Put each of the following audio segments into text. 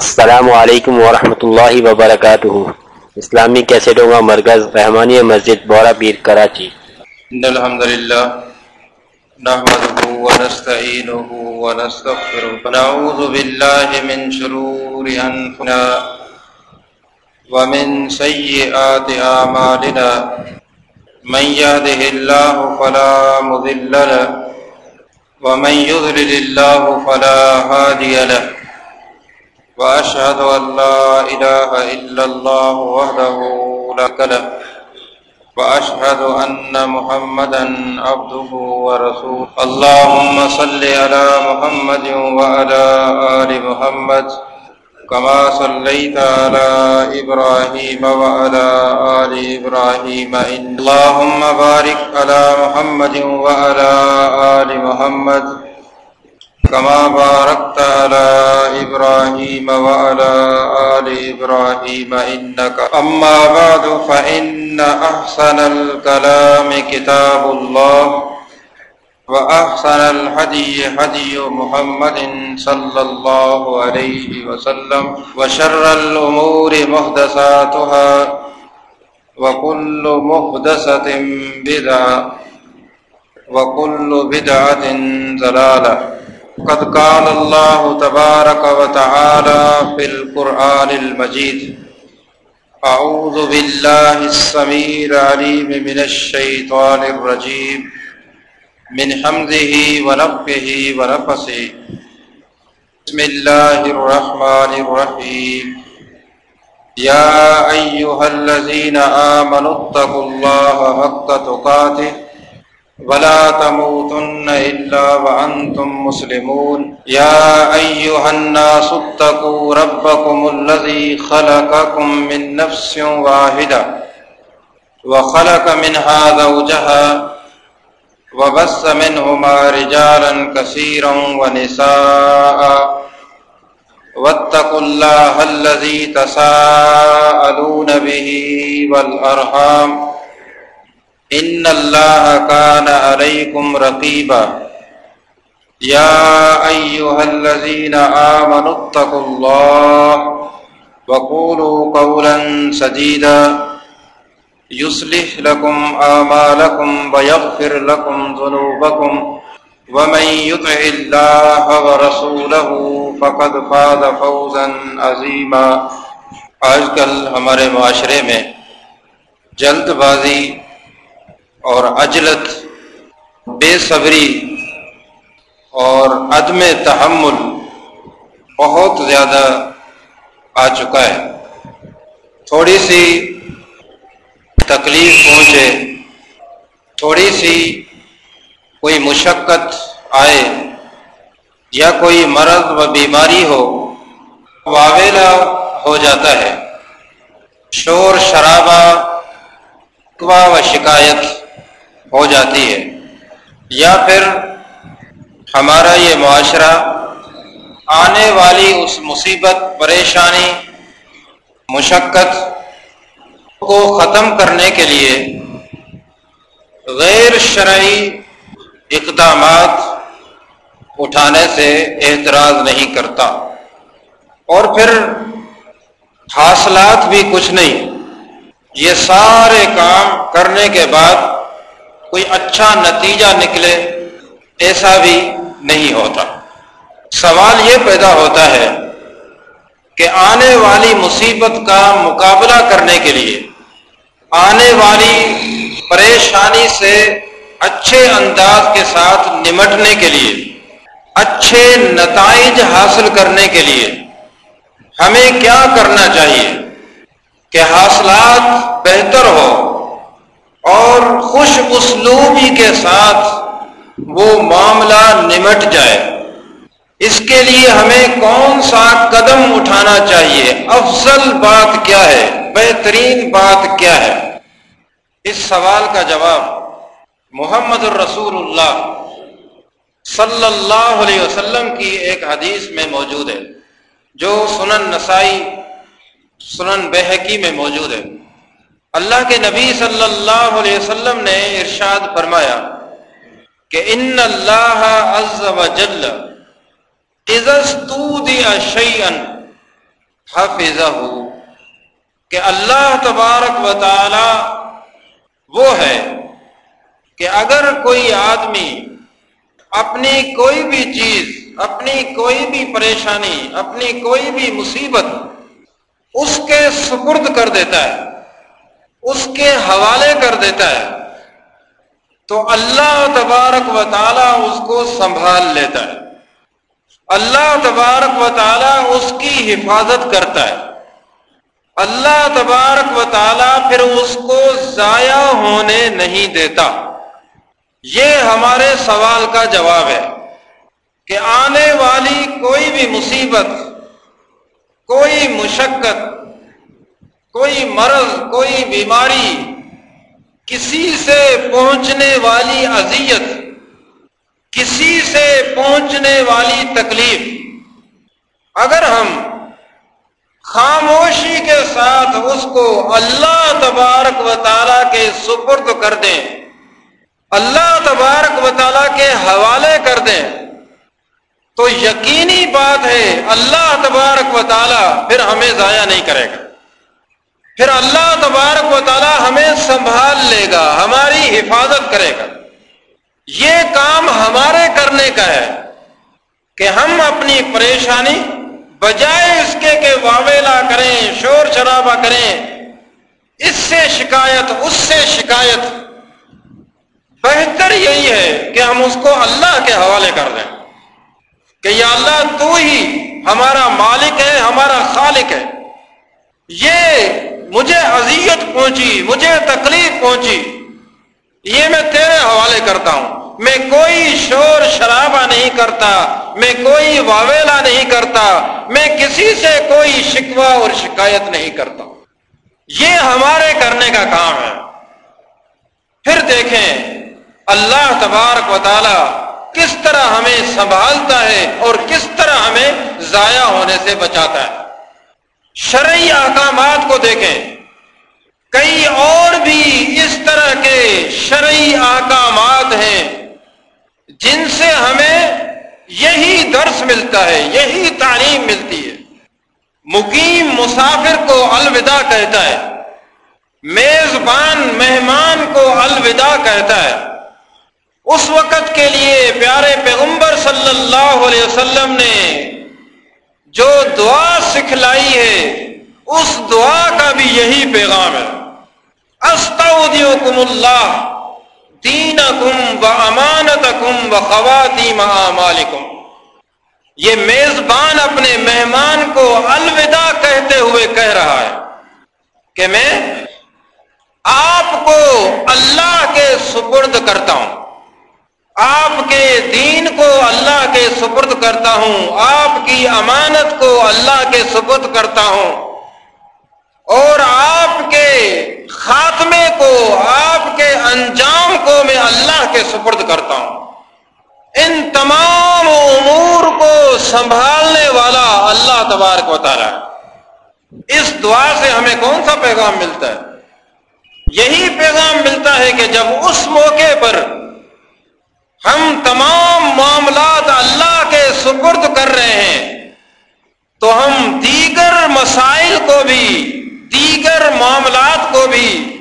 السلام علیکم ورحمۃ اللہ وبرکاتہ۔ اسلامی کیسٹوں کا مرکز رحمانی مسجد بورا پیر کراچی۔ ان الحمد للہ نحمده ونستعینه ونستغفره ونعوذ بالله من شرور انفسنا ومن سيئات اعمالنا۔ من يهده الله فلا مضل له، ومن يضلل الله فلا هادي له۔ وأشهد أن لا إله إلا الله وحده لك له، وأشهد أن محمدا عبده ورسول اللهم صل على محمد وعلى آل محمد، كما صليت على إبراهيم وعلى آل إبراهيم. إن اللهم بارك على محمد وعلى آل محمد. كما باركت على إبراهيم وعلى آل إبراهيم إنك أما بعد فإن أحسن الكلام كتاب الله وأحسن الحدي حدي محمد صلى الله عليه وسلم وشر الأمور مهدساتها وكل مهدسة بدعة وكل بدعة زلالة قد قال الله تبارك وتعالى في القرآن المجيد أعوذ بالله السميع العليم من الشيطان الرجيم من حمده ونفه ونفسه بسم الله الرحمن الرحيم يا أيها الذين آمنوا اتقوا الله حق تقاته ولا تموتن إلا وأنتم مسلمون. يا أيها الناس اتقوا ربكم الذي خلقكم من نفس واحدة وخلق منها زوجها وبس منهما رجالا كثيرا ونساء. واتقوا الله الذي تساءلون به والأرحام. ان اللہ کان علیکم رقیبا یا ایوہ الذین آمنوا اتقوا اللہ وقولوا قولا سدیدا يصلح لكم آمالكم ويغفر لكم ذنوبكم. ومن يطع الله ورسوله فقد فاز فوزا عظيما. آج کل ہمارے معاشرے میں جلد بازی اور اجلت بے صبری اور عدم تحمل بہت زیادہ آ چکا ہے۔ تھوڑی سی تکلیف پہنچے، تھوڑی سی کوئی مشقت آئے یا کوئی مرض و بیماری ہو، واویلا ہو جاتا ہے۔ شور، شرابہ و شکایت۔ ہو جاتی ہے۔ یا پھر ہمارا یہ معاشرہ آنے والی اس مصیبت، پریشانی، مشقت کو ختم کرنے کے لیے غیر شرعی اقدامات اٹھانے سے اعتراض نہیں کرتا۔ اور پھر حاصلات بھی کچھ نہیں۔ یہ سارے کام کرنے کے بعد کوئی اچھا نتیجہ نکلے ایسا بھی نہیں ہوتا۔ سوال یہ پیدا ہوتا ہے کہ آنے والی مصیبت کا مقابلہ کرنے کے لیے آنے والی پریشانی سے اچھے انداز کے ساتھ نمٹنے کے لیے، اچھے نتائج حاصل کرنے کے لیے ہمیں کیا کرنا چاہیے کہ حاصلات بہتر ہو اور خوش اسلوبی کے ساتھ وہ معاملہ نمٹ جائے۔ اس کے لیے ہمیں کون سا قدم اٹھانا چاہیے؟ افضل بات کیا ہے؟ بہترین بات کیا ہے؟ اس سوال کا جواب محمد الرسول اللہ صلی اللہ علیہ وسلم کی ایک حدیث میں موجود ہے، جو سنن نسائی، سنن بحقی میں موجود ہے۔ اللہ کے نبی صلی اللہ علیہ وسلم نے ارشاد فرمایا کہ ان اللہ عز و جل کہ اللہ تبارک و تعالی وہ ہے کہ اگر کوئی آدمی اپنی کوئی بھی چیز، اپنی کوئی بھی پریشانی، اپنی کوئی بھی مصیبت اس کے سپرد کر دیتا ہے اس کے حوالے کر دیتا ہے، تو اللہ تبارک و تعالی اس کو سنبھال لیتا ہے۔ اللہ تبارک و تعالی اس کی حفاظت کرتا ہے۔ اللہ تبارک و تعالی پھر اس کو ضائع ہونے نہیں دیتا۔ یہ ہمارے سوال کا جواب ہے کہ آنے والی کوئی بھی مصیبت، کوئی مشقت کوئی مرض، کوئی بیماری کسی سے پہنچنے والی اذیت، کسی سے پہنچنے والی تکلیف۔ اگر ہم خاموشی کے ساتھ اس کو اللہ تبارک و تعالی کے سپرد کر دیں، اللہ تبارک و تعالیٰ کے حوالے کر دیں، تو یقینی بات ہے اللہ تبارک و تعالیٰ پھر ہمیں ضائع نہیں کرے گا۔ پھر اللہ تبارک و تعالیٰ ہمیں سنبھال لے گا، ہماری حفاظت کرے گا۔ یہ کام ہمارے کرنے کا ہے کہ ہم اپنی پریشانی بجائے اس کے کہ واویلا کریں، شور شرابہ کریں، اس سے شکایت، اس سے شکایت۔ بہتر یہی ہے کہ ہم اس کو اللہ کے حوالے کر دیں کہ یا اللہ تو ہی ہمارا مالک ہے، ہمارا خالق ہے۔ یہ مجھے اذیت پہنچی، مجھے تکلیف پہنچی۔ یہ میں تیرے حوالے کرتا ہوں۔ میں کوئی شور شرابہ نہیں کرتا، میں کوئی واویلا نہیں کرتا، میں کسی سے کوئی شکوہ اور شکایت نہیں کرتا۔ یہ ہمارے کرنے کا کام ہے۔ پھر دیکھیں اللہ تبارک و تعالی کس طرح ہمیں سنبھالتا ہے اور کس طرح ہمیں ضائع ہونے سے بچاتا ہے۔ شرعی احکامات کو دیکھیں۔ کئی اور بھی اس طرح کے شرعی احکامات ہیں جن سے ہمیں یہی درس ملتا ہے، یہی تعلیم ملتی ہے۔ مقیم مسافر کو الوداع کہتا ہے، میزبان مہمان کو الوداع کہتا ہے۔ اس وقت کے لیے پیارے پیغمبر صلی اللہ علیہ وسلم نے جو دعا سکھلائی ہے، اس دعا کا بھی یہی پیغام ہے۔ استعودیکم اللہ دین کم و امانت کم و خواتین یہ میزبان اپنے مہمان کو الوداع کہتے ہوئے کہہ رہا ہے کہ میں آپ کو اللہ کے سپرد کرتا ہوں۔ آپ کے دین کو اللہ کے سپرد کرتا ہوں، آپ کی امانت کو اللہ کے سپرد کرتا ہوں۔ اور آپ کے خاتمے کو، آپ کے انجام کو میں اللہ کے سپرد کرتا ہوں۔ ان تمام امور کو سنبھالنے والا اللہ تبارک و تعالی۔ اس دعا سے ہمیں کون سا پیغام ملتا ہے؟ یہی پیغام ملتا ہے کہ جب اس موقع پر ہم تمام معاملات اللہ کے سپرد کر رہے ہیں۔ تو ہم دیگر مسائل کو بھی، دیگر معاملات کو بھی،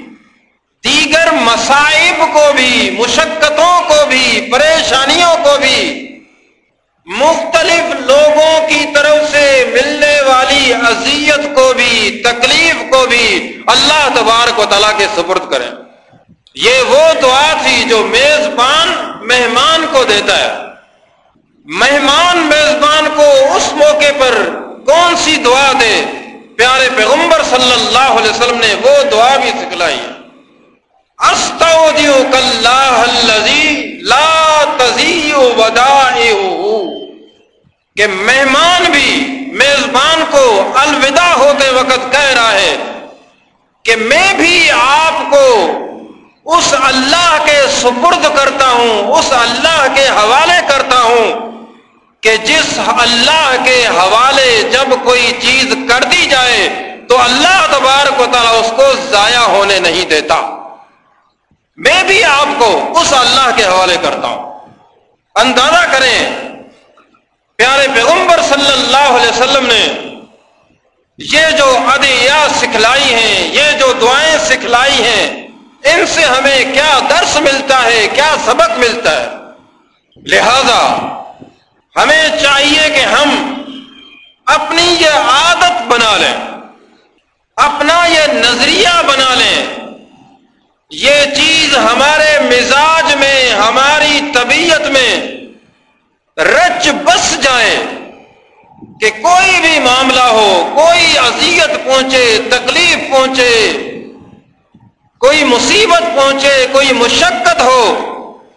دیگر مصائب کو بھی، مشقتوں کو بھی، پریشانیوں کو بھی مختلف لوگوں کی طرف سے ملنے والی اذیت کو بھی، تکلیف کو بھی اللہ تبارک و تعالیٰ کے سپرد کریں۔ یہ وہ دعا تھی جو میزبان مہمان کو دیتا ہے۔ مہمان میزبان کو اس موقع پر کون سی دعا دے؟ پیارے پیغمبر صلی اللہ علیہ وسلم نے وہ دعا بھی سکھلائی۔ لا کہ مہمان بھی میزبان کو الوداع ہوتے وقت کہہ رہا ہے کہ میں بھی آپ کو اس اللہ کے سپرد کرتا ہوں، اس اللہ کے حوالے کرتا ہوں کہ جس اللہ کے حوالے جب کوئی چیز کر دی جائے تو اللہ تبارک و تعالیٰ اس کو ضائع ہونے نہیں دیتا۔ میں بھی آپ کو اس اللہ کے حوالے کرتا ہوں۔ اندازہ کریں، پیارے پیغمبر صلی اللہ علیہ وسلم نے یہ جو ادیا سکھلائی ہیں، یہ جو دعائیں سکھلائی ہیں ان سے ہمیں کیا درس ملتا ہے، کیا سبق ملتا ہے؟ لہذا ہمیں چاہیے کہ ہم اپنی یہ عادت بنا لیں، اپنا یہ نظریہ بنا لیں۔ یہ چیز ہمارے مزاج میں، ہماری طبیعت میں رچ بس جائے کہ کوئی بھی معاملہ ہو، کوئی اذیت پہنچے، تکلیف پہنچے کوئی مصیبت پہنچے، کوئی مشقت ہو،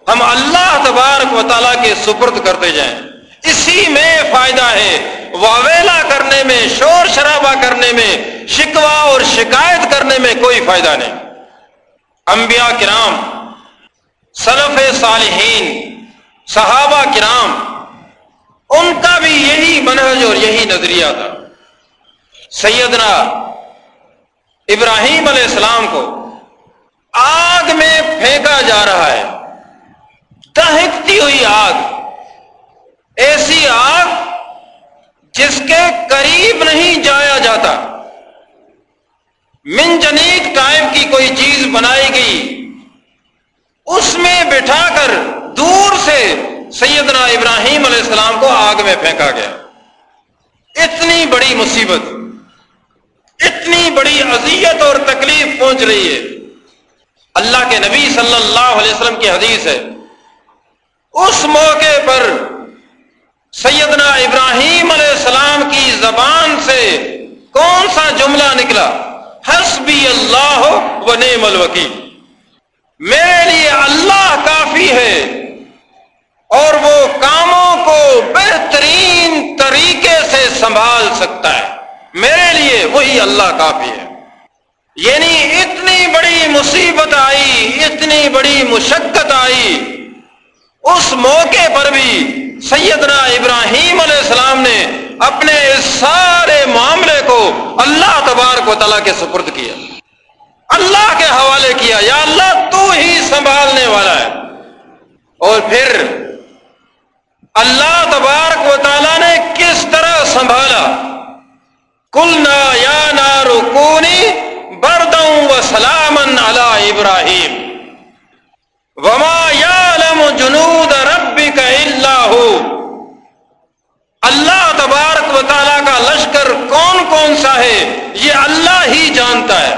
ہم اللہ تبارک و تعالیٰ کے سپرد کرتے جائیں۔ اسی میں فائدہ ہے واویلا کرنے میں، شور شرابہ کرنے میں شکوا اور شکایت کرنے میں کوئی فائدہ نہیں۔ انبیاء کرام، سلف صالحین، صحابہ کرام، ان کا بھی یہی منہج اور یہی نظریہ تھا۔ سیدنا ابراہیم علیہ السلام کو آگ میں پھینکا جا رہا ہے۔ دہکتی ہوئی آگ۔ ایسی آگ جس کے قریب نہیں جایا جاتا۔ منجنیک ٹائپ کی کوئی چیز بنائی گئی۔ اس میں بٹھا کر دور سے سیدنا ابراہیم علیہ السلام کو آگ میں پھینکا گیا۔ اتنی بڑی مصیبت، اتنی بڑی اذیت اور تکلیف پہنچ رہی ہے۔ اللہ کے نبی صلی اللہ علیہ وسلم کی حدیث ہے۔ اس موقع پر سیدنا ابراہیم علیہ السلام کی زبان سے کون سا جملہ نکلا؟ حسبی اللہ و نعم الوکیل۔ میرے لیے اللہ کافی ہے اور وہ کاموں کو بہترین طریقے سے سنبھال سکتا ہے۔ میرے لیے وہی اللہ کافی ہے۔ یعنی اتنی بڑی مصیبت آئی، اتنی بڑی مشقت آئی۔ اس موقع پر بھی سیدنا ابراہیم علیہ السلام نے اپنے اس سارے معاملے کو اللہ تبارک و تعالیٰ کے سپرد کیا۔ اللہ کے حوالے کیا، یا اللہ تو ہی سنبھالنے والا ہے۔ اور پھر اللہ تبارک و تعالیٰ نے کس طرح سنبھالا؟ کلنا یا نارکونی بردوں و سلامن علی ابراہیم. وما یعلم جنود ربک الا ہو اللہ تبارک و تعالیٰ کا لشکر کون کون سا ہے؟ یہ اللہ ہی جانتا ہے.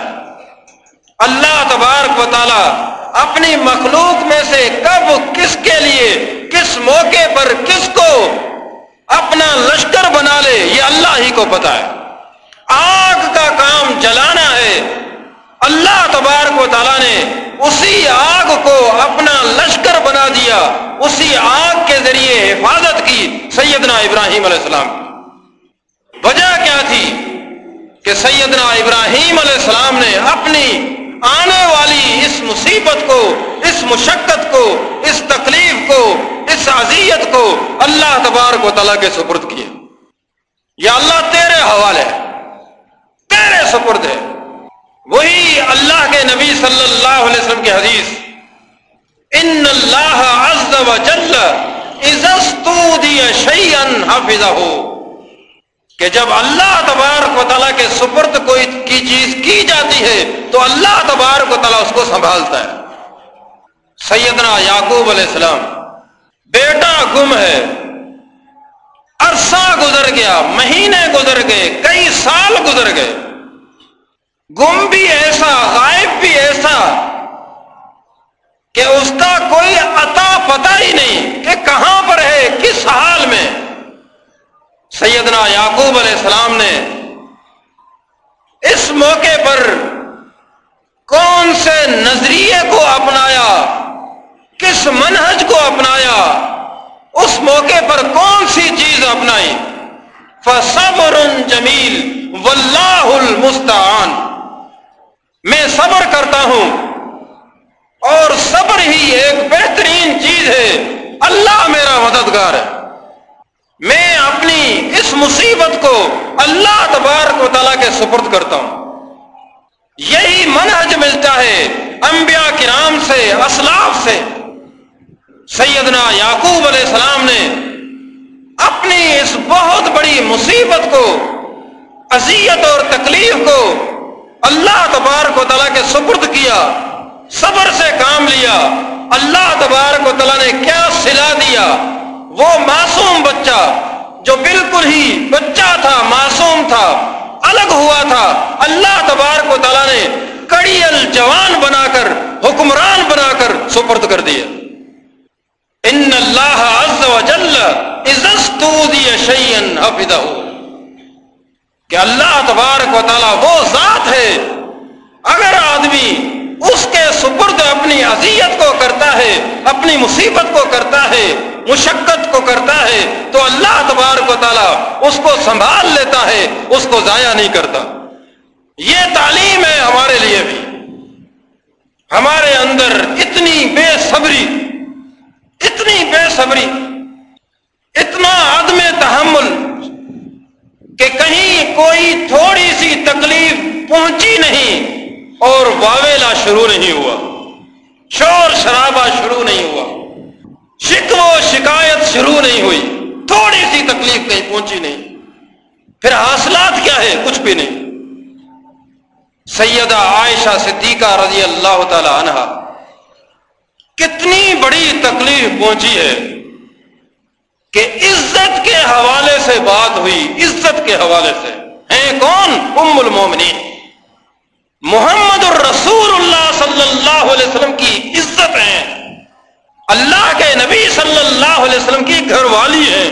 اللہ تبارک و تعالیٰ اپنی مخلوق میں سے کب کس کے لیے، کس موقع پر کس کو اپنا لشکر بنا لے، یہ اللہ ہی کو پتا ہے۔ آگ کا کام جلانا ہے۔ اللہ تبارک و تعالیٰ نے اسی آگ کو اپنا لشکر بنا دیا۔ اسی آگ کے ذریعے حفاظت کی سیدنا ابراہیم علیہ السلام۔ وجہ کیا تھی کہ سیدنا ابراہیم علیہ السلام نے اپنی آنے والی اس مصیبت کو، اس مشقت کو، اس تکلیف کو، اس اذیت کو اللہ تبارک و تعالیٰ کے سپرد کیا۔ یا اللہ تیرے حوالے ہے۔ سپرد ہے۔ وہی اللہ کے نبی صلی اللہ علیہ وسلم کی حدیث۔ ان اللہ عز و جل شیئن حافظہ ہو کہ جب اللہ تبارک و تعالیٰ کے سپرد کوئی کی چیز کی جاتی ہے، تو اللہ تبارک و تعالیٰ اس کو سنبھالتا ہے۔ سیدنا یعقوب علیہ السلام، بیٹا گم ہے۔ عرصہ گزر گیا، مہینے گزر گئے، کئی سال گزر گئے۔ گم بھی ایسا، غائب بھی ایسا کہ اس کا کوئی عطا پتا ہی نہیں کہ کہاں پر ہے، کس حال میں۔ سیدنا یعقوب علیہ السلام نے اس موقع پر کون سے نظریے کو اپنایا، کس منہج کو اپنایا، اس موقع پر کون سی چیز اپنائی۔ فصبر جمیل واللہ المستعان۔ میں صبر کرتا ہوں۔ اور صبر ہی ایک بہترین چیز ہے۔ اللہ میرا مددگار ہے۔ میں اپنی اس مصیبت کو اللہ تبارک و تعالیٰ کے سپرد کرتا ہوں۔ یہی منہج ملتا ہے انبیاء کرام سے، اسلاف سے۔ سیدنا یعقوب علیہ السلام نے اپنی اس بہت بڑی مصیبت کو، اذیت اور تکلیف کو اللہ تبارک و تعالیٰ کے سپرد کیا، صبر سے کام لیا۔ اللہ تبارک و تعالیٰ نے کیا سلا دیا؟ وہ معصوم بچہ جو بالکل ہی بچہ تھا، معصوم تھا، الگ ہوا تھا۔ اللہ تبارک و تعالیٰ نے کڑی الجوان بنا کر، حکمران بنا کر سپرد کر دیا۔ ان اللہ عز و جل شیئن حفظہ۔ کہ اللہ تبارک و تعالیٰ وہ ذات ہے۔ اگر آدمی اس کے سپرد اپنی اذیت کو کرتا ہے، اپنی مصیبت کو کرتا ہے، مشقت کو کرتا ہے، تو اللہ تبارک و تعالیٰ اس کو سنبھال لیتا ہے، اس کو ضائع نہیں کرتا۔ یہ تعلیم ہے ہمارے لیے بھی۔ ہمارے اندر اتنی بے صبری، اتنی بے صبری، اتنا عدم تحمل کوئی تھوڑی سی تکلیف پہنچی نہیں اور واویلا شروع نہیں ہوا۔ شور شرابہ شروع نہیں ہوا۔ شکو شکایت شروع نہیں ہوئی۔ تھوڑی سی تکلیف کہیں پہنچی نہیں۔ پھر حاصلات کیا ہے کچھ بھی نہیں۔ سیدہ عائشہ صدیقہ رضی اللہ تعالی عنہ، کتنی بڑی تکلیف پہنچی ہے کہ عزت کے حوالے سے بات ہوئی، عزت کے حوالے سے۔ ہیں کون؟ ام المومنین محمد الرسول اللہ صلی اللہ علیہ وسلم کی عزت ہے۔ اللہ کے نبی صلی اللہ علیہ وسلم کی گھر والی ہے۔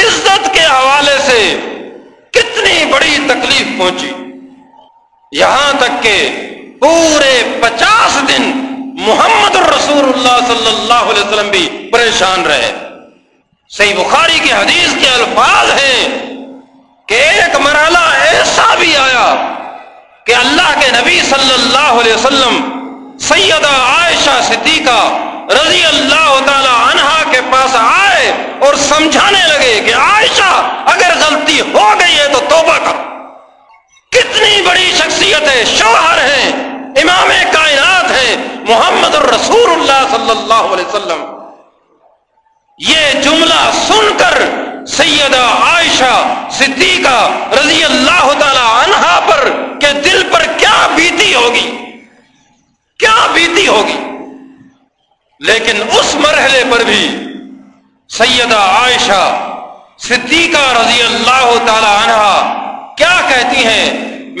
عزت کے حوالے سے کتنی بڑی تکلیف پہنچی۔ یہاں تک کہ پورے پچاس دن محمد الرسول اللہ صلی اللہ علیہ وسلم بھی پریشان رہے۔ صحیح بخاری کی حدیث کے الفاظ ہیں۔ کہ ایک مرحلہ ایسا بھی آیا کہ اللہ کے نبی صلی اللہ علیہ وسلم سیدہ عائشہ صدیقہ رضی اللہ تعالی عنہا کے پاس آئے اور سمجھانے لگے کہ عائشہ اگر غلطی ہو گئی ہے تو توبہ کر۔ کتنی بڑی شخصیت ہے، شوہر ہیں امام کائنات ہیں محمد الرسول اللہ صلی اللہ علیہ وسلم۔ یہ جملہ سن کر سیدہ عائشہ صدیقہ رضی اللہ تعالی عنہا پر کہ دل پر کیا بیتی ہوگی؟ کیا بیتی ہوگی؟ لیکن اس مرحلے پر بھی سیدہ عائشہ صدیقہ رضی اللہ تعالی عنہا کیا کہتی ہیں؟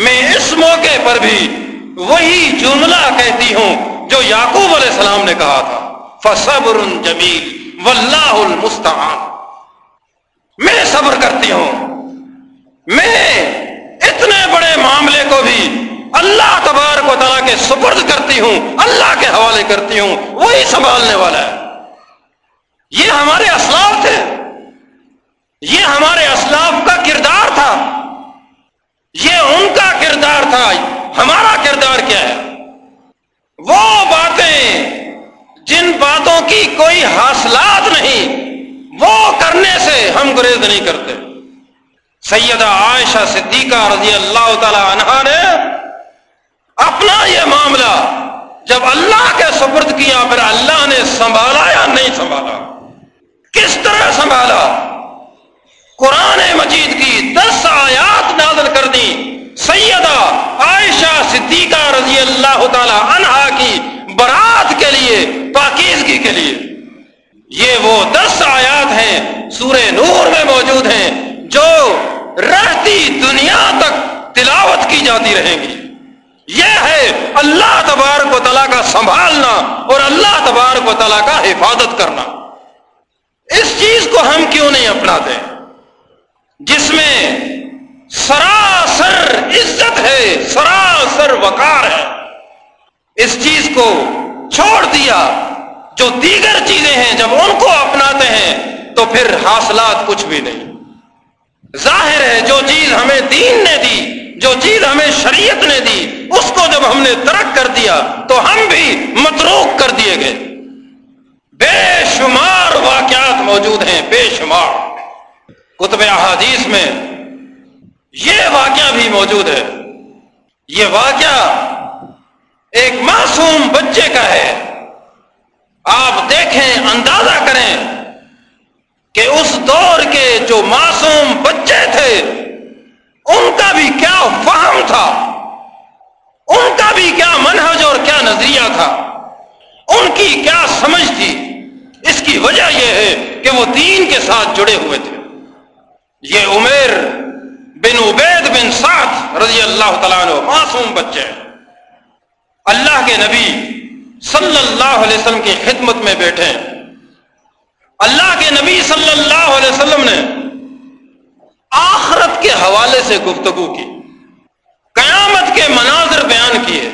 میں اس موقع پر بھی وہی جملہ کہتی ہوں جو یعقوب علیہ السلام نے کہا تھا، فصبر جمیل واللہ المستعان۔ میں صبر کرتی ہوں۔ میں اتنے بڑے معاملے کو بھی اللہ تبارک و تعالیٰ کے سپرد کرتی ہوں، اللہ کے حوالے کرتی ہوں، وہی سنبھالنے والا ہے۔ یہ ہمارے اسلاف تھے۔ یہ ہمارے اسلاف کا کردار تھا۔ یہ ان کا کردار تھا۔ ہمارا کردار کیا ہے؟ وہ باتیں جن باتوں کی کوئی حاصلات نہیں وہ کرنے سے ہم گریز نہیں کرتے۔ سیدہ عائشہ صدیقہ رضی اللہ تعالی عنہ نے اپنا یہ معاملہ جب اللہ کے سپرد کیا، پھر اللہ نے سنبھالا یا نہیں سنبھالا؟ کس طرح سنبھالا؟ قرآن مجید کی دس آیات نازل کر دی۔ سیدہ عائشہ صدیقہ رضی اللہ تعالی عنہا کی برات کے لیے، پاکیزگی کے لیے۔ یہ وہ دس آیات سورہ نور میں موجود ہیں جو رہتی دنیا تک تلاوت کی جاتی رہیں گی۔ یہ ہے اللہ تبارک و تعالیٰ کا سنبھالنا اور اللہ تبارک و تعالیٰ کا حفاظت کرنا۔ اس چیز کو ہم کیوں نہیں اپناتے؟ جس میں سراسر عزت ہے، سراسر وقار ہے۔ اس چیز کو چھوڑ دیا۔ جو دیگر چیزیں ہیں جب ان کو اپناتے ہیں تو پھر حاصلات کچھ بھی نہیں۔ ظاہر ہے جو چیز ہمیں دین نے دی، جو چیز ہمیں شریعت نے دی، اس کو جب ہم نے ترک کر دیا، تو ہم بھی متروک کر دیے گئے۔ بے شمار واقعات موجود ہیں، بے شمار۔ کتب احادیث میں یہ واقعہ بھی موجود ہے۔ یہ واقعہ ایک معصوم بچے کا ہے۔ آپ دیکھیں، اندازہ کریں۔ کہ اس دور کے جو معصوم بچے تھے، ان کا بھی کیا فہم تھا؟ ان کا بھی کیا منہج اور کیا نظریہ تھا؟ ان کی کیا سمجھ تھی؟ اس کی وجہ یہ ہے کہ وہ دین کے ساتھ جڑے ہوئے تھے۔ یہ عمیر بن عبید بن سعد رضی اللہ تعالیٰ عنہ معصوم بچے اللہ کے نبی صلی اللہ علیہ وسلم کی خدمت میں بیٹھے ہیں۔ اللہ کے نبی صلی اللہ علیہ وسلم نے آخرت کے حوالے سے گفتگو کی، قیامت کے مناظر بیان کیے۔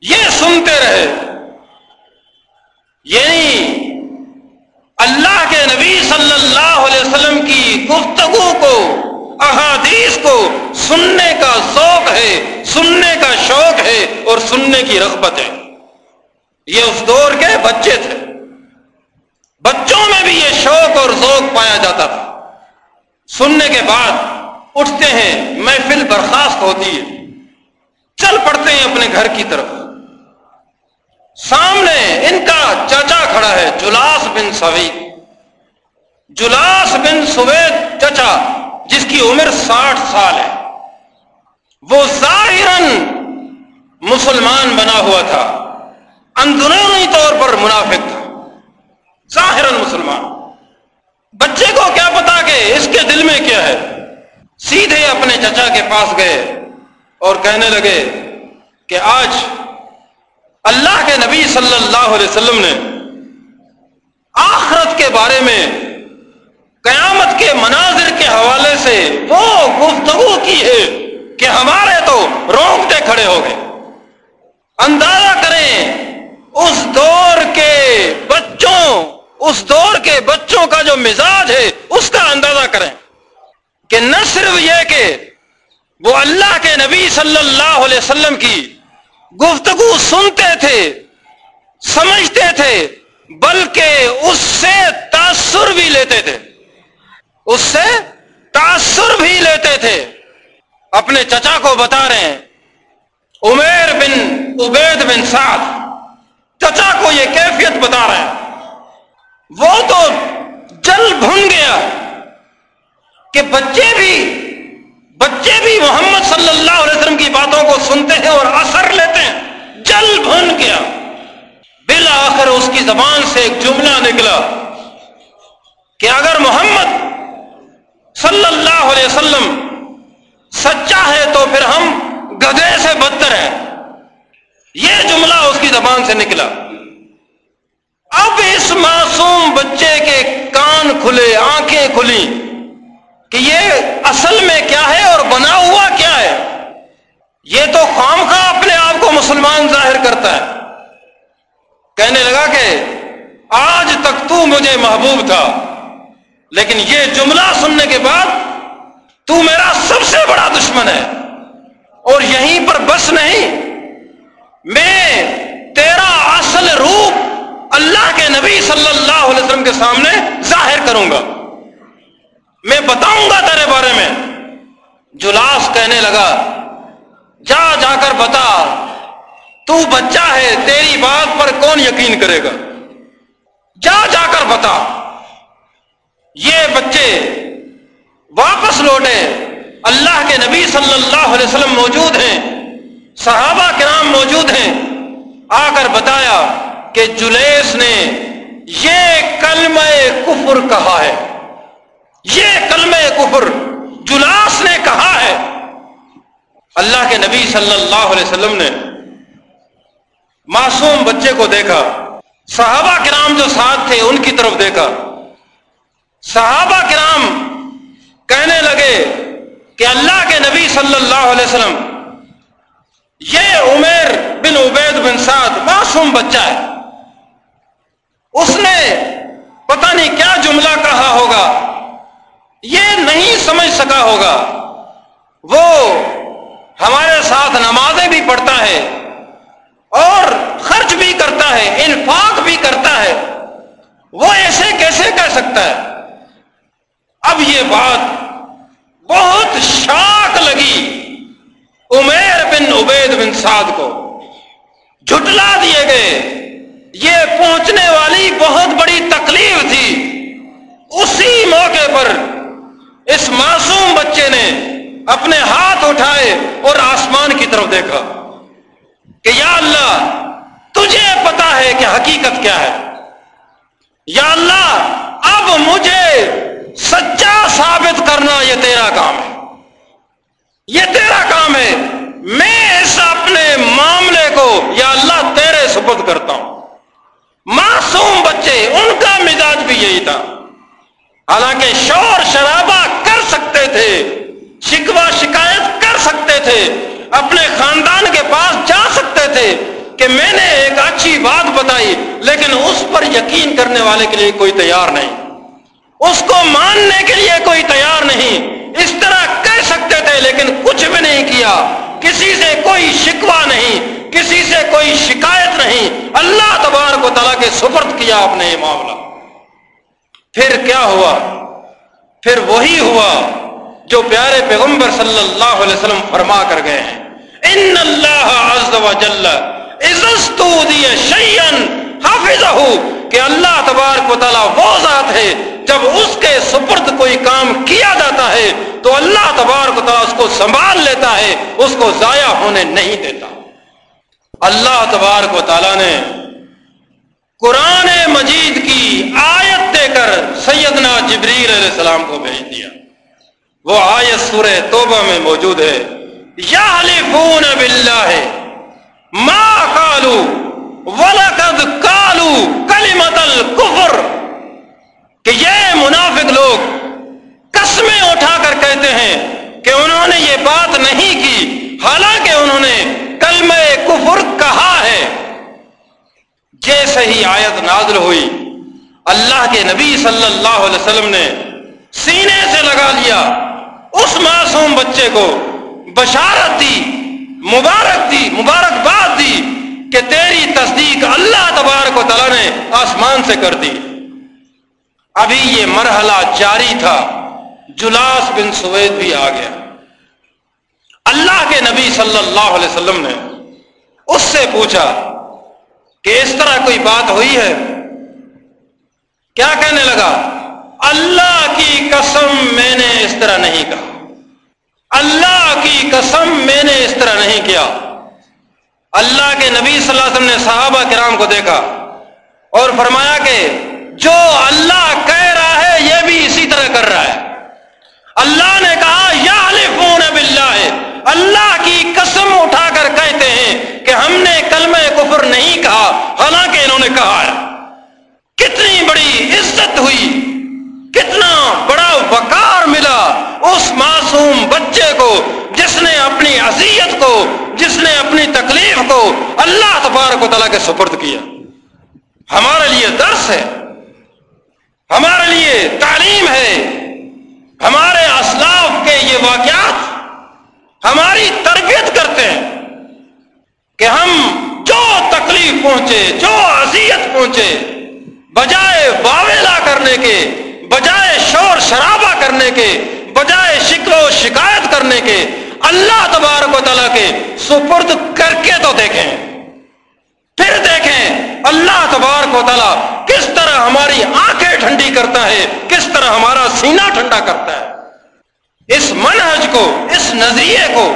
یہ سنتے رہے۔ یعنی اللہ کے نبی صلی اللہ علیہ وسلم کی گفتگو کو، احادیث کو سننے کا ذوق ہے، سننے کا شوق ہے اور سننے کی رغبت ہے۔ یہ اس دور کے بچے تھے۔ بچوں میں بھی یہ شوق اور ذوق پایا جاتا تھا۔ سننے کے بعد اٹھتے ہیں، محفل برخاست ہوتی ہے۔ چل پڑتے ہیں اپنے گھر کی طرف۔ سامنے ان کا چچا کھڑا ہے، جلاس بن سوید۔ جلاس بن سوید چچا، جس کی عمر ساٹھ سال ہے۔ وہ ظاہر مسلمان بنا ہوا تھا۔ اندرونی طور پر منافق تھا۔ ظاہر مسلمان۔ بچے کو کیا پتا کہ اس کے دل میں کیا ہے؟ سیدھے اپنے چچا کے پاس گئے اور کہنے لگے کہ آج اللہ کے نبی صلی اللہ علیہ وسلم نے آخرت کے بارے میں قیامت کے مناظر کے حوالے سے وہ گفتگو کی ہے کہ ہمارے تو روکتے کھڑے ہو گئے۔ اندازہ کریں، اس دور کے بچوں اس دور کے بچوں کا جو مزاج ہے، اس کا اندازہ کریں کہ نہ صرف یہ کہ وہ اللہ کے نبی صلی اللہ علیہ وسلم کی گفتگو سنتے تھے، سمجھتے تھے، بلکہ اس سے تاثر بھی لیتے تھے۔ اس سے تاثر بھی لیتے تھے۔ اپنے چچا کو بتا رہے ہیں، عمیر بن عبید بن سعد، چچا کو یہ کیفیت بتا رہے ہیں۔ وہ تو جل بھن گیا کہ بچے بھی بچے بھی محمد صلی اللہ علیہ وسلم کی باتوں کو سنتے ہیں اور اثر لیتے ہیں۔ جل بھن گیا۔ بالآخر اس کی زبان سے ایک جملہ نکلا کہ اگر محمد صلی اللہ علیہ وسلم سچا ہے تو پھر ہم گدے سے بدتر ہیں۔ یہ جملہ اس کی زبان سے نکلا۔ اب اس معصوم بچے کے کان کھلے، آنکھیں کھلی کہ یہ اصل میں کیا ہے اور بنا ہوا کیا ہے؟ یہ تو خام خواہ اپنے آپ کو مسلمان ظاہر کرتا ہے۔ کہنے لگا کہ آج تک تو مجھے محبوب تھا، لیکن یہ جملہ سننے کے بعد تو میرا سب سے بڑا دشمن ہے۔ اور یہیں پر بس نہیں، میں تیرا اصل روپ اللہ کے نبی صلی اللہ علیہ وسلم کے سامنے ظاہر کروں گا۔ میں بتاؤں گا تیرے بارے میں۔ جلاس کہنے لگا، جا جا کر بتا، تو بچہ ہے، تیری بات پر کون یقین کرے گا؟ جا جا کر بتا۔ یہ بچے واپس لوٹے۔ اللہ کے نبی صلی اللہ علیہ وسلم موجود ہیں۔ صحابہ کرام موجود ہیں۔ آ کر بتایا کہ جلیس نے یہ کلمہ کفر کہا ہے۔ یہ کلمہ کفر جلاس نے کہا ہے۔ اللہ کے نبی صلی اللہ علیہ وسلم نے معصوم بچے کو دیکھا۔ صحابہ کرام جو ساتھ تھے ان کی طرف دیکھا۔ صحابہ کرام کہنے لگے کہ اللہ کے نبی صلی اللہ علیہ وسلم، یہ عمیر بن عبید بن سعد معصوم بچہ ہے۔ اس نے پتہ نہیں کیا جملہ کہا ہوگا، یہ نہیں سمجھ سکا ہوگا۔ وہ ہمارے ساتھ نمازیں بھی پڑھتا ہے اور خرچ بھی کرتا ہے، انفاق بھی کرتا ہے۔ وہ ایسے کیسے کہہ سکتا ہے؟ اب یہ بات بہت شاک لگی عمیر بن عبید بن سعد کو۔ جھٹلا دیے گئے۔ یہ پہنچنے والی بہت بڑی تکلیف تھی۔ اسی موقع پر اس معصوم بچے نے اپنے ہاتھ اٹھائے اور آسمان کی طرف دیکھا کہ یا اللہ، تجھے پتا ہے کہ حقیقت کیا ہے۔ یا اللہ، اب مجھے سچا ثابت کرنا یہ تیرا کام ہے۔ یہ تیرا کام ہے۔ میں اس اپنے معاملے کو یا اللہ تیرے سپرد کرتا ہوں۔ معصوم بچے، ان کا مزاج بھی یہی تھا۔ حالانکہ شور شرابہ کر سکتے تھے شکوا شکایت کر سکتے تھے، اپنے خاندان کے پاس جا سکتے تھے کہ میں نے ایک اچھی بات بتائی، لیکن اس پر یقین کرنے والے کے لیے کوئی تیار نہیں۔ اس کو ماننے کے لیے کوئی تیار نہیں۔ اس طرح کہہ سکتے تھے، لیکن کچھ بھی نہیں کیا۔ کسی سے کوئی شکوا نہیں۔ کسی سے کوئی شکایت نہیں، اللہ تبار کو تعالیٰ کے سپرد کیا اپنے یہ معاملہ۔ پھر کیا ہوا؟ پھر وہی ہوا جو پیارے پیغمبر صلی اللہ علیہ وسلم فرما کر گئے ہیں۔ ان اللہ عز و جل حافظہ کہ اللہ تبارک و تعالیٰ وہ ذات ہے، جب اس کے سپرد کوئی کام کیا جاتا ہے، تو اللہ تبارک و تعالیٰ اس کو سنبھال لیتا ہے، اس کو ضائع ہونے نہیں دیتا۔ اللہ تبارک و تعالیٰ نے قرآن مجید کی آیت دے کر سیدنا جبریل علیہ السلام کو بھیج دیا۔ وہ آیت سورہ توبہ میں موجود ہے۔ یا حلیفون باللہ ما قالو ولقد قالو کلمت الکفر۔ کہ یہ منافق لوگ قسمیں اٹھا کر کہتے ہیں کہ انہوں نے یہ بات نہیں کی۔ حالانکہ انہوں نے کلمہ کفر کہا ہے۔ جیسے ہی آیت نازل ہوئی، اللہ کے نبی صلی اللہ علیہ وسلم نے سینے سے لگا لیا۔ اس معصوم بچے کو بشارت دی، مبارک دی، مبارکباد دی کہ تیری تصدیق اللہ تبارک و تعالیٰ نے آسمان سے کر دی۔ ابھی یہ مرحلہ جاری تھا۔ جلاس بن سوید بھی آ گیا۔ اللہ کے نبی صلی اللہ علیہ وسلم نے اس سے پوچھا کہ اس طرح کوئی بات ہوئی ہے؟ کیا کہنے لگا؟ اللہ کی قسم میں نے اس طرح نہیں کہا۔ اللہ کی قسم میں نے اس طرح نہیں کیا۔ اللہ کے نبی صلی اللہ علیہ وسلم نے صحابہ کرام کو دیکھا اور فرمایا کہ جو اللہ کہہ رہا ہے، یہ بھی اسی طرح کر رہا ہے۔ اللہ نے کہا یا فون باللہ۔ اللہ کی قسم اٹھا کر کہتے ہیں کہ ہم نے کلمہ کفر نہیں کہا، حالانکہ انہوں نے کہا ہے۔ کتنی بڑی عزت ہوئی، کتنا بڑا وقار ملا اس معصوم بچے کو جس نے اپنی اذیت کو، جس نے اپنی تکلیف کو اللہ تبارک و تعالیٰ کے سپرد کیا۔ ہمارے لیے درس ہے، ہمارے لیے تعلیم ہے۔ ہمارے اسلاف کے یہ واقعات ہماری تربیت کرتے ہیں کہ ہم جو تکلیف پہنچے، جو اذیت پہنچے، بجائے واویلا کرنے کے، بجائے شور شرابہ کرنے کے، بجائے شکل و شکایت کرنے کے، اللہ تبارک و تعالیٰ کے سپرد کر کے تو دیکھیں۔ پھر دیکھیں اللہ تبارک و تعالیٰ کس طرح ہماری آنکھیں ٹھنڈی کرتا ہے، کس طرح ہمارا سینہ ٹھنڈا کرتا ہے۔ اس منہج کو، اس نظریے کو،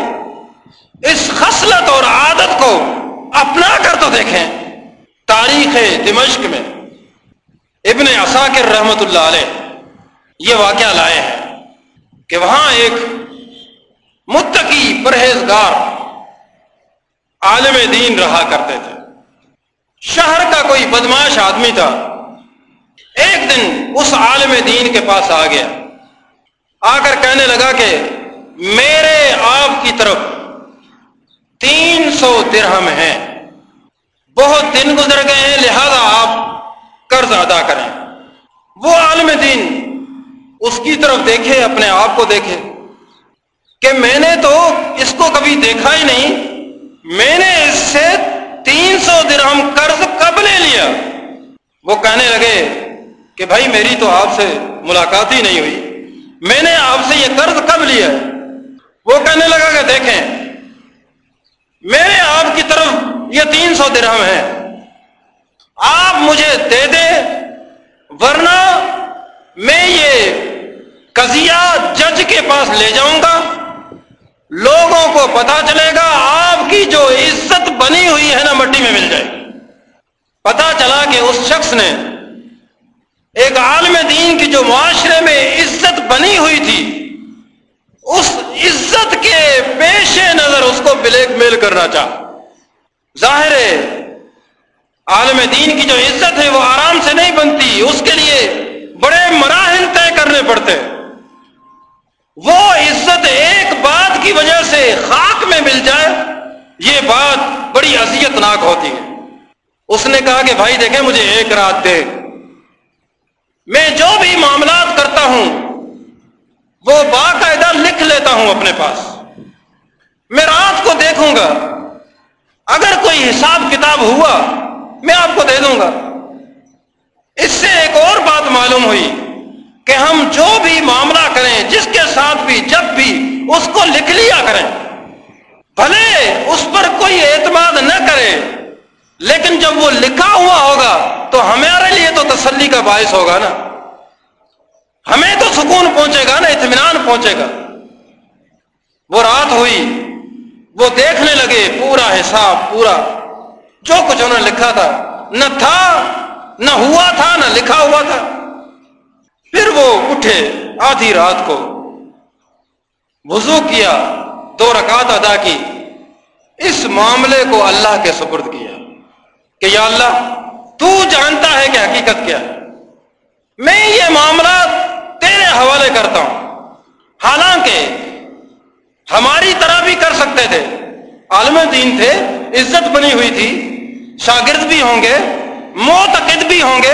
اس خصلت اور عادت کو اپنا کر تو دیکھیں۔ تاریخ دمشق میں ابن عساکر رحمت اللہ علیہ یہ واقعہ لائے ہیں کہ وہاں ایک متقی پرہیزگار عالم دین رہا کرتے تھے۔ شہر کا کوئی بدماش آدمی تھا۔ ایک دن اس عالم دین کے پاس آ گیا۔ آ کر کہنے لگا کہ میرے آپ کی طرف تین سو درہم ہیں۔ بہت دن گزر گئے ہیں، لہذا آپ قرض ادا کریں۔ وہ عالم دین اس کی طرف دیکھے، اپنے آپ کو دیکھے کہ میں نے تو اس کو کبھی دیکھا ہی نہیں۔ میں نے اس سے تین سو درہم قرض کب لے لیا؟ وہ کہنے لگے کہ بھائی میری تو آپ سے ملاقات ہی نہیں ہوئی۔ میں نے آپ سے یہ قرض کب لیا وہ کہنے لگا کہ دیکھیں، میرے آپ کی طرف یہ تین سو درہم ہے آپ مجھے دے دیں، ورنہ میں یہ قضیہ جج کے پاس لے جاؤں گا۔ لوگوں کو پتا چلے گا، آپ کی جو عزت بنی ہوئی ہے نا، مٹی میں مل جائے۔ پتا چلا کہ اس شخص نے ایک عالم دین کی جو معاشرے میں عزت بنی ہوئی تھی، اس عزت کے پیش نظر اس کو بلیک میل کرنا چاہ۔ ظاہر ہے، عالم دین کی جو عزت ہے وہ آرام سے نہیں بنتی، اس کے لیے بڑے مراحل طے کرنے پڑتے۔ وہ عزت ایک بات کی وجہ سے خاک میں مل جائے، یہ بات بڑی اذیت ناک ہوتی ہے۔ اس نے کہا کہ بھائی دیکھیں، مجھے ایک رات دے۔ میں جو بھی معاملات کرتا ہوں، وہ باقاعدہ لکھ لیتا ہوں اپنے پاس۔ میں رات کو دیکھوں گا۔ اگر کوئی حساب کتاب ہوا، میں آپ کو دے دوں گا۔ اس سے ایک اور بات معلوم ہوئی کہ ہم جو بھی معاملہ کریں، جس کے ساتھ بھی، جب بھی اس کو لکھ لیا کریں، بھلے اس پر کوئی اعتماد نہ کرے، لیکن جب وہ لکھا ہوا ہوگا تو ہمارے لیے تو تسلی کا باعث ہوگا نا۔ ہمیں تو سکون پہنچے گا نا، اطمینان پہنچے گا۔ وہ رات ہوئی، وہ دیکھنے لگے، پورا حساب، پورا۔ جو کچھ انہوں نے لکھا تھا، نہ تھا، نہ ہوا تھا، نہ لکھا ہوا تھا۔ پھر وہ اٹھے آدھی رات کو۔ وضو کیا، دو رکعت ادا کی۔ اس معاملے کو اللہ کے سپرد کیا کہ یا اللہ، تو جانتا ہے کہ حقیقت کیا۔ ہے میں یہ معاملہ تیرے حوالے کرتا ہوں۔ حالانکہ ہماری طرح بھی کر سکتے تھے۔ عالم دین تھے، عزت بنی ہوئی تھی، شاگرد بھی ہوں گے موتقد بھی ہوں گے۔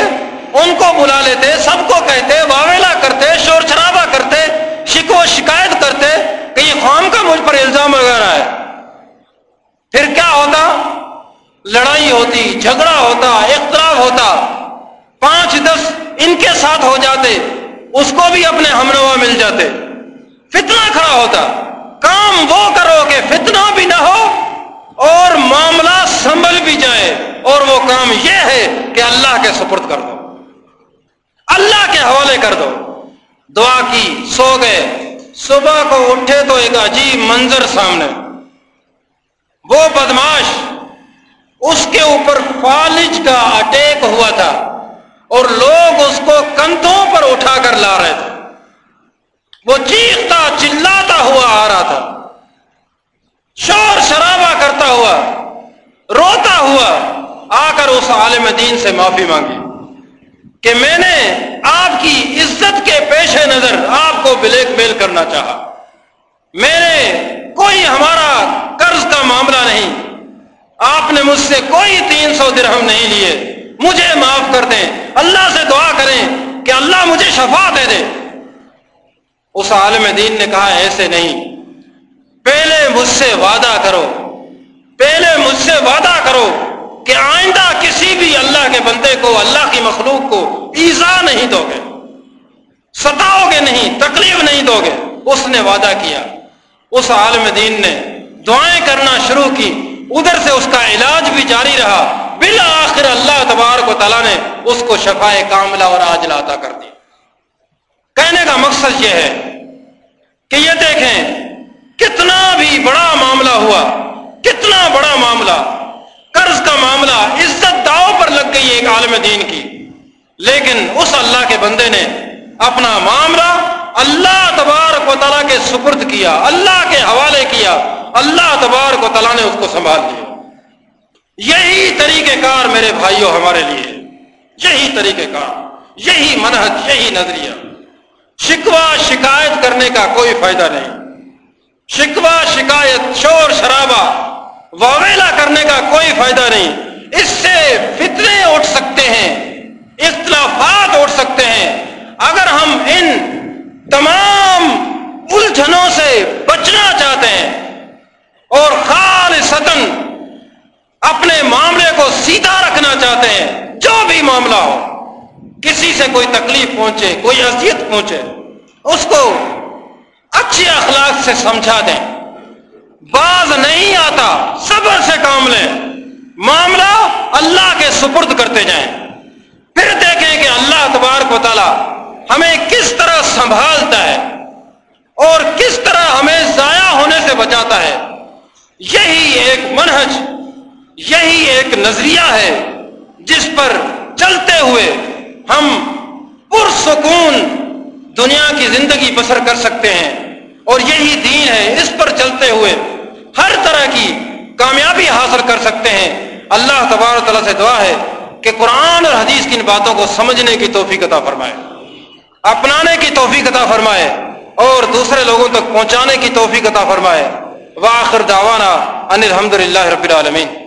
ان کو بلا لیتے، سب کو کہتے، واویلا کرتے، شور شرابہ کرتے، شکو شکایت کرتے، کہ یہ قوم کا مجھ پر الزام وغیرہ ہے۔ پھر کیا ہوتا؟ لڑائی ہوتی، جھگڑا ہوتا، اختلاف ہوتا۔ پانچ دس ان کے ساتھ ہو جاتے، اس کو بھی اپنے ہمنوا مل جاتے۔ فتنہ کھڑا ہوتا۔ کام وہ کرو کہ فتنہ بھی نہ ہو اور معاملہ سنبھل بھی جائے۔ اور وہ کام یہ ہے کہ اللہ کے سپرد کر دو۔ اللہ کے حوالے کر دو۔ دعا کی، سو گئے۔ صبح کو اٹھے تو ایک عجیب منظر سامنے۔ وہ بدماش اس کے اوپر فالج کا اٹیک ہوا تھا۔ اور لوگ اس کو کندھوں پر اٹھا کر لا رہے تھے۔ وہ چیختا، چلاتا ہوا آ رہا تھا۔ شور شرابہ کرتا ہوا، روتا ہوا آ کر اس عالم دین سے معافی مانگی کہ میں نے آپ کی عزت کے پیش نظر آپ کو بلیک میل کرنا چاہا۔ میں نے کوئی ہمارا قرض کا معاملہ نہیں، آپ نے مجھ سے کوئی تین سو درہم نہیں لیے۔ مجھے معاف کر دیں۔ اللہ سے دعا کریں کہ اللہ مجھے شفا دے دے۔ اس عالم دین نے کہا، ایسے نہیں۔ پہلے مجھ سے وعدہ کرو۔ پہلے مجھ سے وعدہ کرو کہ آئندہ کسی بھی اللہ کے بندے کو، اللہ کی مخلوق کو ایزا نہیں دو گے۔ ستاؤ گے نہیں، تکلیف نہیں دو گے۔ اس نے وعدہ کیا۔ اس عالم دین نے دعائیں کرنا شروع کی۔ ادھر سے اس کا علاج بھی جاری رہا۔ بالآخر اللہ تبارک و تعالیٰ نے اس کو شفائے کاملہ اور آجلا عطا کر دی کہنے کا مقصد یہ ہے کہ یہ دیکھیں کتنا بھی بڑا معاملہ ہوا، کتنا بڑا معاملہ، قرض کا معاملہ عزت داؤ پر لگ گئی ایک عالم دین کی۔ لیکن اس اللہ کے بندے نے اپنا معاملہ اللہ تبارک و تعالیٰ کے سپرد کیا، اللہ کے حوالے کیا، اللہ تبارک و تعالیٰ نے اس کو سنبھال لیا۔ یہی طریقہ کار میرے بھائیوں ہمارے لیے یہی طریقہ کار۔ یہی منہج، یہی نظریہ۔ شکوا شکایت کرنے کا کوئی فائدہ نہیں۔ شکوا شکایت، شور، شرابہ، واویلا کرنے کا کوئی فائدہ نہیں۔ اس سے فتنے اٹھ سکتے ہیں، اختلافات اٹھ سکتے ہیں۔ اگر ہم ان تمام معاملہ ہو۔ کسی سے کوئی تکلیف پہنچے، کوئی اذیت پہنچے، اس کو اچھے اخلاق سے سمجھا دیں۔ باز نہیں آتا، صبر سے کام لیں۔ معاملہ اللہ کے سپرد کرتے جائیں۔ پھر دیکھیں کہ اللہ تبارک و تعالی ہمیں کس طرح سنبھالتا ہے اور کس طرح ہمیں ضائع ہونے سے بچاتا ہے۔ یہی ایک منہج، یہی ایک نظریہ ہے جس پر چلتے ہوئے ہم پرسکون دنیا کی زندگی بسر کر سکتے ہیں۔ اور یہی دین ہے، اس پر چلتے ہوئے ہر طرح کی کامیابی حاصل کر سکتے ہیں۔ اللہ تبار تعالیٰ سے دعا ہے کہ قرآن اور حدیث کی ان باتوں کو سمجھنے کی توفیق عطا فرمائے، اپنانے کی توفیق عطا فرمائے اور دوسرے لوگوں تک پہنچانے کی توفیق عطا فرمائے۔ واخر دعوانا ان الحمد للہ رب العالمین۔